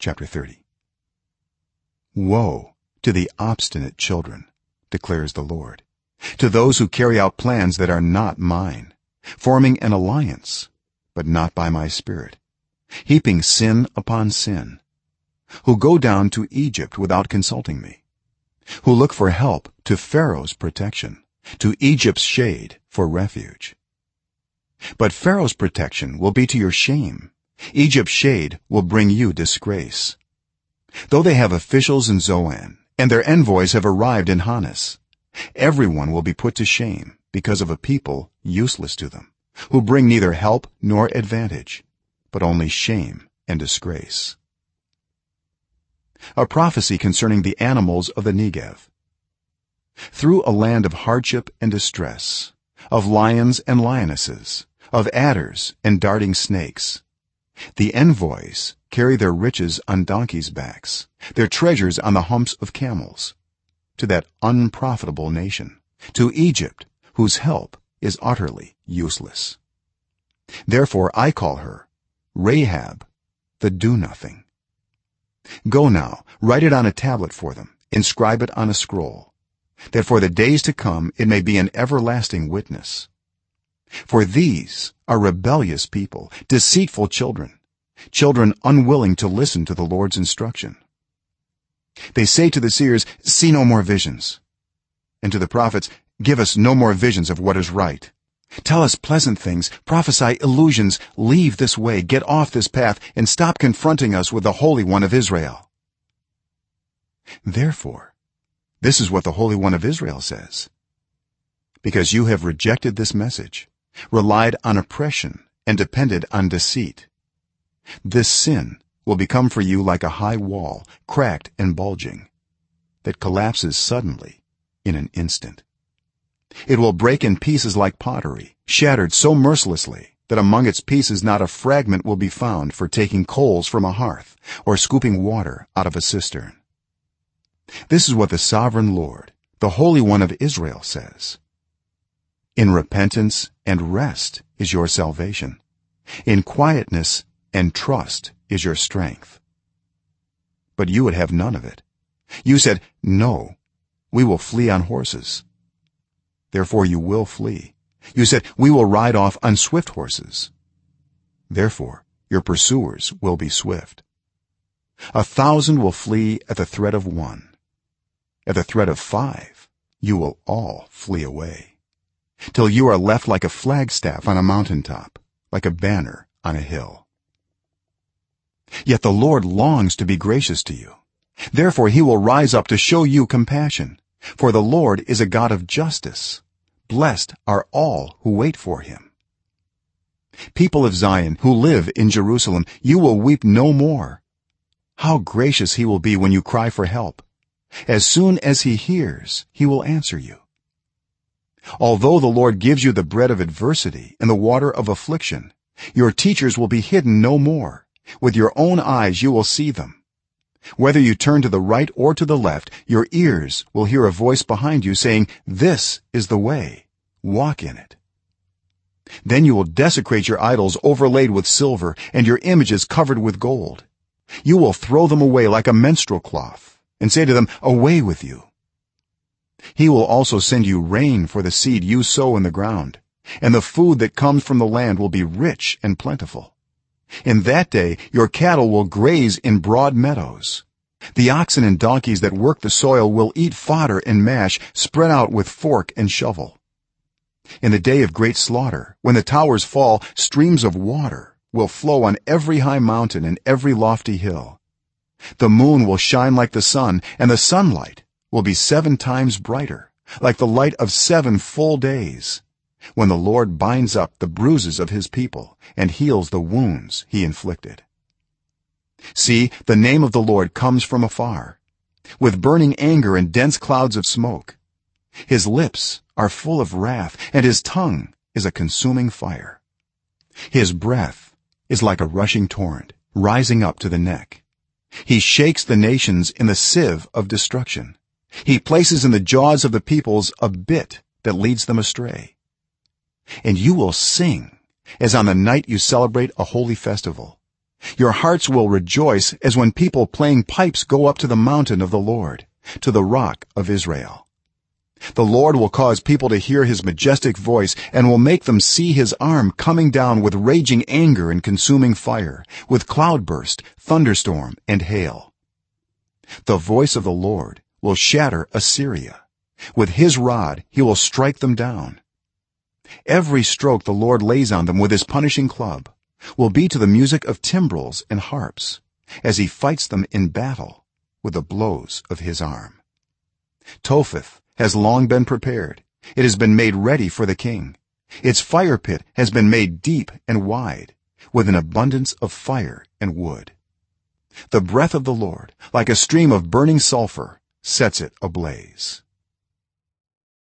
chapter 30 woe to the obstinate children declares the lord to those who carry out plans that are not mine forming an alliance but not by my spirit heaping sin upon sin who go down to egypt without consulting me who look for help to pharaoh's protection to egypt's shade for refuge. But pharaoh's protection will be to your shame egypt's shade will bring you disgrace. Though they have officials in zoan and their envoys have arrived in hanes everyone will be put to shame because of a people useless to them who bring neither help nor advantage but only shame and disgrace. A prophecy concerning the animals of the negev. Through a land of hardship and distress of lions and lionesses of adders and darting snakes the envoys carry their riches on donkeys backs their treasures on the humps of camels. To that unprofitable nation to egypt whose help is utterly useless. Therefore i call her rahab the do nothing go now write it on a tablet for them inscribe it on a scroll that for the days to come it may be an everlasting witness for these are rebellious people deceitful children children unwilling to listen to the lord's instruction. They say to the seers see no more visions. And to the prophets give us no more visions of what is right. Tell us pleasant things prophesy illusions leave this way get off this path and stop confronting us with the holy one of israel. Therefore this is what the holy one of israel says. Because you have rejected this message relied on oppression and depended on deceit. This sin will become for you like a high wall cracked and bulging that collapses suddenly in an instant. It will break in pieces like pottery shattered so mercilessly that among its pieces not a fragment will be found for taking coals from a hearth or scooping water out of a cistern. This is what the sovereign lord the holy one of israel says in repentance and rest is your salvation. In quietness and trust is your strength. But you would have none of it. You said no we will flee on horses. Therefore you will flee. You said we will ride off on swift horses. Therefore your pursuers will be swift. A thousand will flee at the threat of one. At the threat of five you will all flee away till you are left like a flagstaff on a mountain top like a banner on a hill. Yet the lord longs to be gracious to you. Therefore he will rise up to show you compassion. For the lord is a god of justice. Blessed are all who wait for him. People of zion who live in jerusalem you will weep no more. How gracious he will be when you cry for help. As soon as he hears he will answer you although the lord gives you the bread of adversity and the water of affliction your teachers will be hidden no more. With your own eyes you will see them. Whether you turn to the right or to the left your ears will hear a voice behind you saying this is the way. Walk in it. Then you will desecrate your idols overlaid with silver and your images covered with gold. You will throw them away like a menstrual cloth and say to them away with you he will also send you rain for the seed you sow in the ground. And the food that comes from the land will be rich and plentiful. In that day your cattle will graze in broad meadows. The oxen and donkeys that work the soil will eat fodder and mash spread out with fork and shovel. In the day of great slaughter when the towers fall streams of water will flow on every high mountain and every lofty hill. The moon will shine like the sun and the sunlight will be 7 times brighter like the light of 7 full days. When the lord binds up the bruises of his people and heals the wounds he inflicted. See the name of the lord comes from afar with burning anger and dense clouds of smoke. His lips are full of wrath and his tongue is a consuming fire. His breath is like a rushing torrent rising up to the neck. He shakes the nations in the sieve of destruction he places in the jaws of the peoples a bit that leads them astray. And you will sing as on the night you celebrate a holy festival. Your hearts will rejoice as when people playing pipes go up to the mountain of the lord to the rock of israel. The lord will cause people to hear his majestic voice and will make them see his arm coming down with raging anger and consuming fire with cloudburst thunderstorm and hail. The voice of the lord will shatter assyria. With his rod he will strike them down. Every stroke the lord lays on them with his punishing club will be to the music of timbrels and harps as he fights them in battle with the blows of his arm. Topheth has long been prepared. It has been made ready for the king. Its fire pit has been made deep and wide with an abundance of fire and wood. The breath of the lord like a stream of burning sulphur sets it ablaze